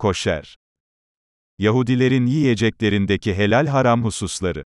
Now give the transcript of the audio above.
Koşer. Yahudilerin yiyeceklerindeki helal haram hususları.